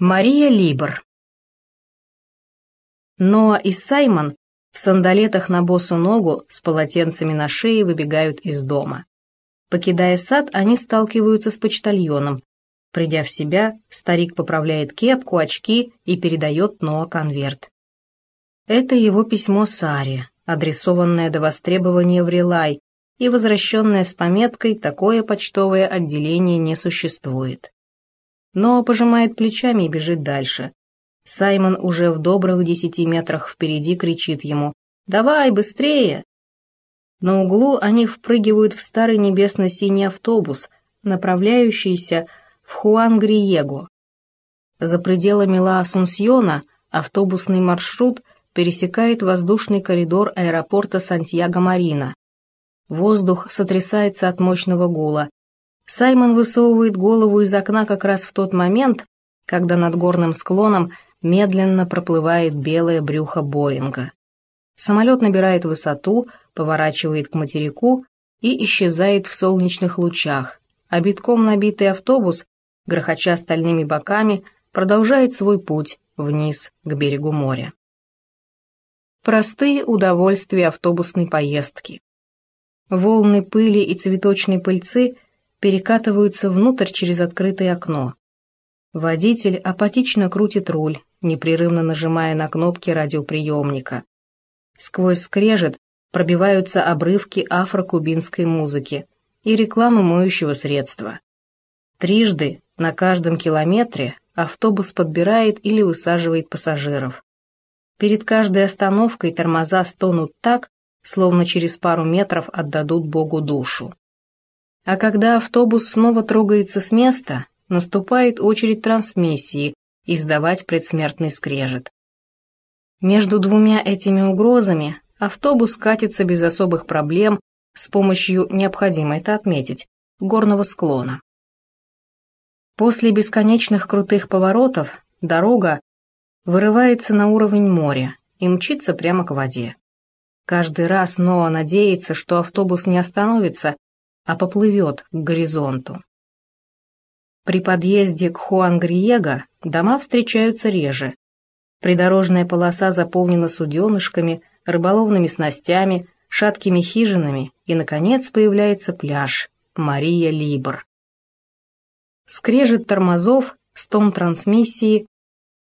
Мария Либер Ноа и Саймон в сандалетах на босу ногу с полотенцами на шее выбегают из дома. Покидая сад, они сталкиваются с почтальоном. Придя в себя, старик поправляет кепку, очки и передает Ноа конверт. Это его письмо Саре, адресованное до востребования в Релай и возвращенное с пометкой «Такое почтовое отделение не существует» но пожимает плечами и бежит дальше. Саймон уже в добрых десяти метрах впереди кричит ему «Давай, быстрее!». На углу они впрыгивают в старый небесно-синий автобус, направляющийся в Хуан-Гриего. За пределами Ла-Асунсьона автобусный маршрут пересекает воздушный коридор аэропорта Сантьяго-Марина. Воздух сотрясается от мощного гула, Саймон высовывает голову из окна как раз в тот момент, когда над горным склоном медленно проплывает белое брюхо Боинга. Самолет набирает высоту, поворачивает к материку и исчезает в солнечных лучах, а битком набитый автобус, грохоча стальными боками, продолжает свой путь вниз к берегу моря. Простые удовольствия автобусной поездки. Волны пыли и цветочной пыльцы перекатываются внутрь через открытое окно. Водитель апатично крутит руль, непрерывно нажимая на кнопки радиоприемника. Сквозь скрежет пробиваются обрывки афрокубинской музыки и рекламы моющего средства. Трижды на каждом километре автобус подбирает или высаживает пассажиров. Перед каждой остановкой тормоза стонут так, словно через пару метров отдадут Богу душу. А когда автобус снова трогается с места, наступает очередь трансмиссии издавать предсмертный скрежет. Между двумя этими угрозами автобус катится без особых проблем с помощью, необходимо это отметить, горного склона. После бесконечных крутых поворотов дорога вырывается на уровень моря и мчится прямо к воде. Каждый раз Ноа надеется, что автобус не остановится а поплывет к горизонту. При подъезде к Хуангриего дома встречаются реже. Придорожная полоса заполнена суденышками, рыболовными снастями, шаткими хижинами, и, наконец, появляется пляж Мария Либр. Скрежет тормозов, стон трансмиссии,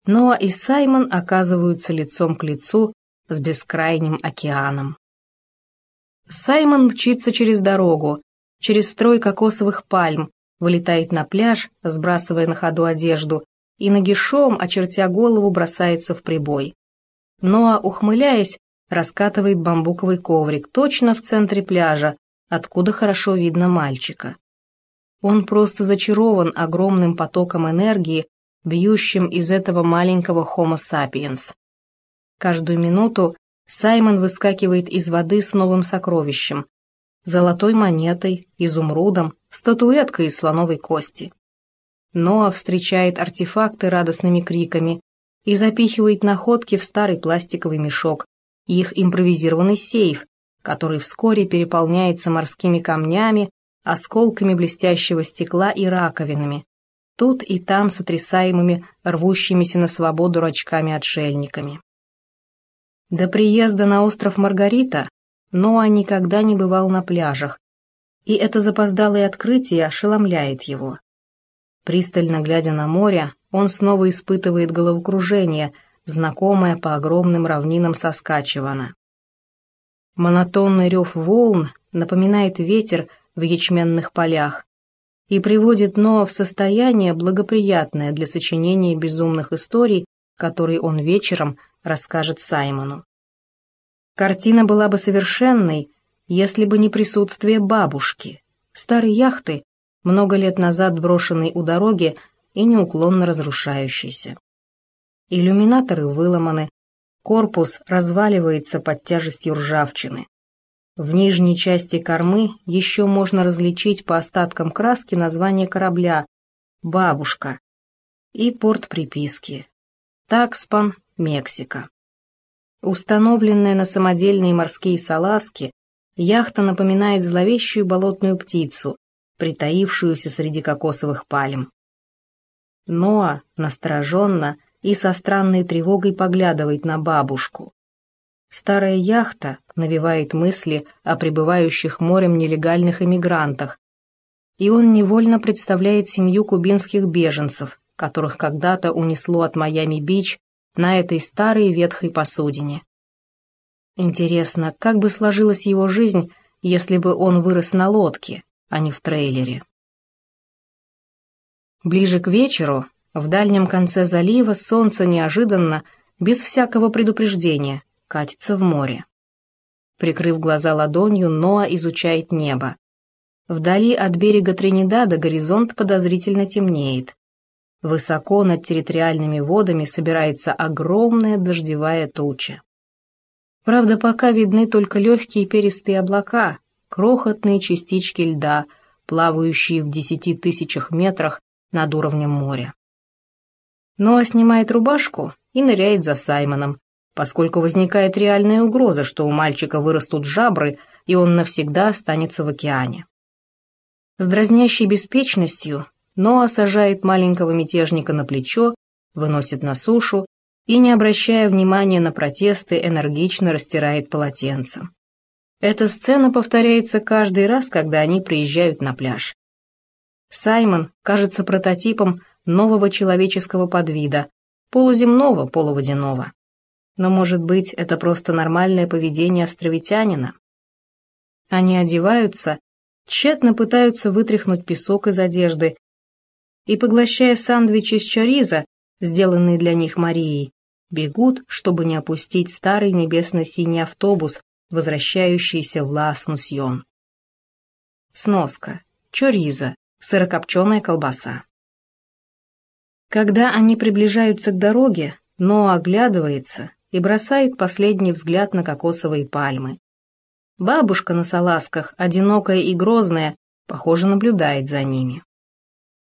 Ноа и Саймон оказываются лицом к лицу с бескрайним океаном. Саймон мчится через дорогу, через строй кокосовых пальм, вылетает на пляж, сбрасывая на ходу одежду, и нагишом, очертя голову, бросается в прибой. Ноа, ухмыляясь, раскатывает бамбуковый коврик точно в центре пляжа, откуда хорошо видно мальчика. Он просто зачарован огромным потоком энергии, бьющим из этого маленького Homo sapiens. Каждую минуту Саймон выскакивает из воды с новым сокровищем, золотой монетой, изумрудом, статуэткой из слоновой кости. Ноа встречает артефакты радостными криками и запихивает находки в старый пластиковый мешок, их импровизированный сейф, который вскоре переполняется морскими камнями, осколками блестящего стекла и раковинами, тут и там сотрясаемыми рвущимися на свободу рачками-отшельниками. До приезда на остров Маргарита Ноа никогда не бывал на пляжах, и это запоздалое открытие ошеломляет его. Пристально глядя на море, он снова испытывает головокружение, знакомое по огромным равнинам Соскачевана. Монотонный рев волн напоминает ветер в ячменных полях и приводит Ноа в состояние, благоприятное для сочинения безумных историй, которые он вечером расскажет Саймону. Картина была бы совершенной, если бы не присутствие бабушки, старой яхты, много лет назад брошенной у дороги и неуклонно разрушающейся. Иллюминаторы выломаны, корпус разваливается под тяжестью ржавчины. В нижней части кормы еще можно различить по остаткам краски название корабля «Бабушка» и порт приписки «Такспан, Мексика». Установленная на самодельные морские салазки, яхта напоминает зловещую болотную птицу, притаившуюся среди кокосовых пальм. Ноа настороженно и со странной тревогой поглядывает на бабушку. Старая яхта навевает мысли о прибывающих морем нелегальных эмигрантах, и он невольно представляет семью кубинских беженцев, которых когда-то унесло от Майами-Бич на этой старой ветхой посудине. Интересно, как бы сложилась его жизнь, если бы он вырос на лодке, а не в трейлере. Ближе к вечеру, в дальнем конце залива, солнце неожиданно, без всякого предупреждения, катится в море. Прикрыв глаза ладонью, Ноа изучает небо. Вдали от берега Тринидада горизонт подозрительно темнеет. Высоко над территориальными водами собирается огромная дождевая туча. Правда, пока видны только легкие перистые облака, крохотные частички льда, плавающие в десяти тысячах метрах над уровнем моря. Ноа снимает рубашку и ныряет за Саймоном, поскольку возникает реальная угроза, что у мальчика вырастут жабры, и он навсегда останется в океане. С дразнящей беспечностью Ноа сажает маленького мятежника на плечо, выносит на сушу и, не обращая внимания на протесты, энергично растирает полотенцем. Эта сцена повторяется каждый раз, когда они приезжают на пляж. Саймон кажется прототипом нового человеческого подвида, полуземного, полуводяного. Но, может быть, это просто нормальное поведение островитянина? Они одеваются, тщетно пытаются вытряхнуть песок из одежды и, поглощая сандвичи с чориза, сделанные для них Марией, бегут, чтобы не опустить старый небесно-синий автобус, возвращающийся в Ла-Аснусьон. Сноска. Чориза. Сырокопченая колбаса. Когда они приближаются к дороге, но оглядывается и бросает последний взгляд на кокосовые пальмы. Бабушка на салазках, одинокая и грозная, похоже, наблюдает за ними.